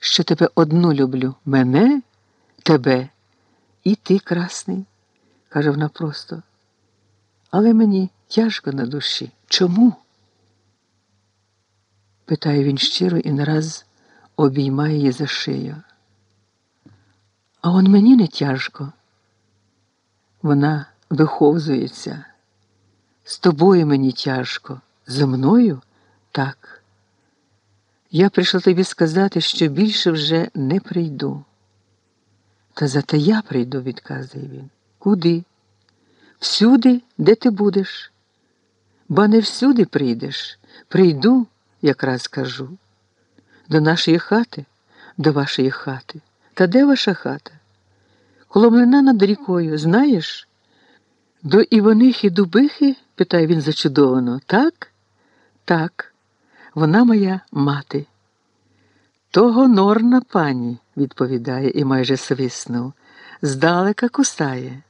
що тебе одну люблю, мене, тебе і ти красний, каже вона просто. Але мені тяжко на душі. Чому? питає він щиро і нараз обіймає її за шию. А он мені не тяжко. Вона виховзується. З тобою мені тяжко, зі мною так. Я прийшла тобі сказати, що більше вже не прийду. Та зате я прийду, відказує він. Куди? Всюди, де ти будеш. Ба не всюди прийдеш. Прийду, якраз кажу. До нашої хати, до вашої хати. Та де ваша хата? Коло млина над рікою, знаєш? До Іванихи Дубихи? питає він зачудовано. Так? Так, вона моя мати. То гонорна пані, відповідає і майже свиснув. Здалека кусає.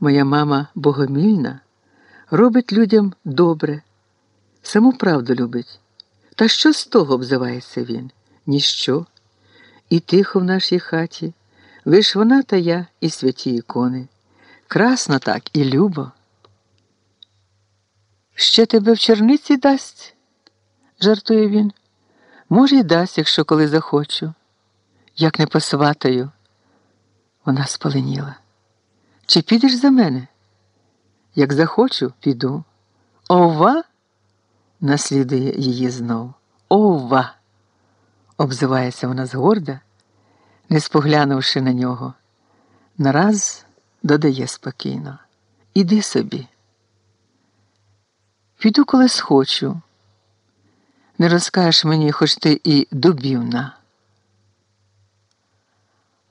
Моя мама богомільна, робить людям добре, саму правду любить. Та що з того обзивається він? Ніщо. І тихо в нашій хаті, лиш вона та я і святі ікони. Красно так і любо. Ще тебе в черниці дасть, жартує він. Може, й дасть, якщо коли захочу. Як не посватаю. Вона спаленіла. Чи підеш за мене? Як захочу, піду. Ова? наслідує її знов. Ова. обзивається вона згорда, не споглянувши на нього. Нараз додає спокійно. Іди собі. Піду, коли схочу. Не розкажеш мені, хоч ти і дубівна.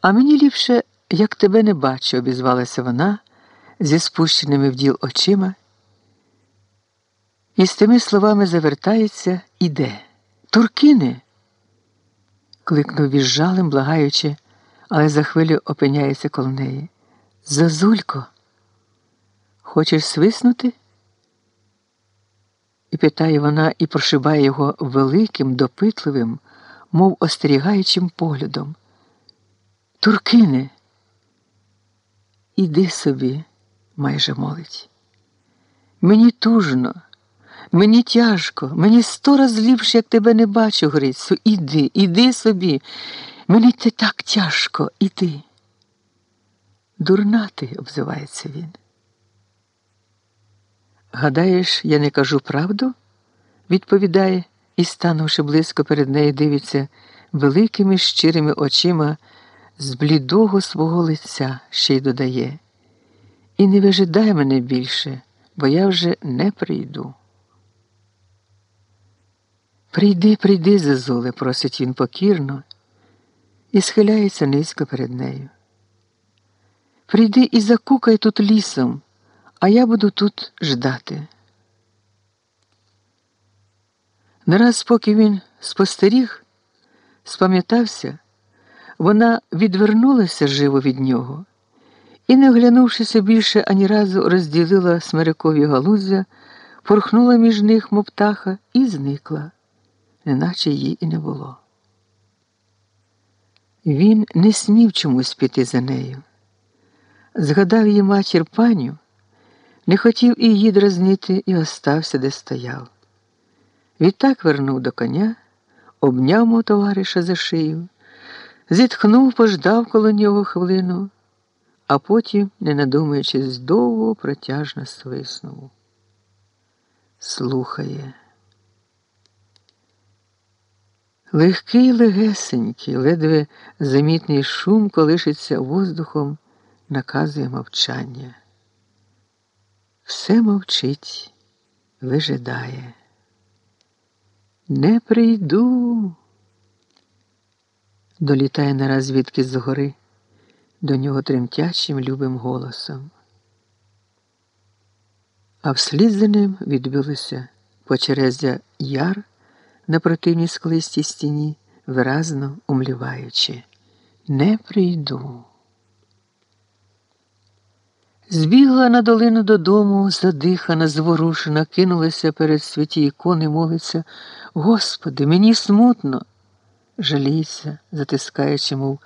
А мені ліпше, як тебе не бачу, обізвалася вона зі спущеними в діл очима. І з тими словами завертається іде. Туркини. кликнув віжжалим, благаючи, але за хвилю опиняється коло неї. Зазулько, хочеш свиснути? І питає вона і прошибає його великим, допитливим, мов остерігаючим поглядом. Туркине, іди собі, майже молить. Мені тужно, мені тяжко, мені сто раз ліпше, як тебе не бачу, Грицю. Іди, іди собі. Мені те так тяжко, іди. Дурна ти, обзивається він. Гадаєш, я не кажу правду? відповідає і, станувши близько перед нею, дивиться великими щирими очима з блідого свого лиця ще й додає. І не вижидай мене більше, бо я вже не прийду. Прийди, прийди, Зазуле, просить він покірно і схиляється низько перед нею. Прийди і закукай тут лісом, а я буду тут ждати. Нараз, поки він спостеріг, спам'ятався, вона відвернулася живо від нього і, не оглянувшися більше ані разу, розділила смирикові галуздя, порхнула між них, мов птаха, і зникла, неначе її і не було. Він не смів чомусь піти за нею. Згадав її матір паню, не хотів і її дразнити і остався, де стояв. Відтак вернув до коня, обняв мого товариша за шию, зітхнув, пождав коло нього хвилину, а потім, не надумаючись, довго протяжно свиснув. Слухає. Легкий, легесенький, ледве замітний шум колишиться воздухом, наказує мовчання. Все мовчить, вижидає. Не прийду. Долітає нараз звідки з гори до нього тремтячим любим голосом. А вслід за ним відбилося почерезя яр на противній склистій стіні, виразно умліваючи. Не прийду. Збігла на долину додому, задихана, зворушена, кинулася перед святі ікони, молиться. Господи, мені смутно. жаліється, затискаючи, мов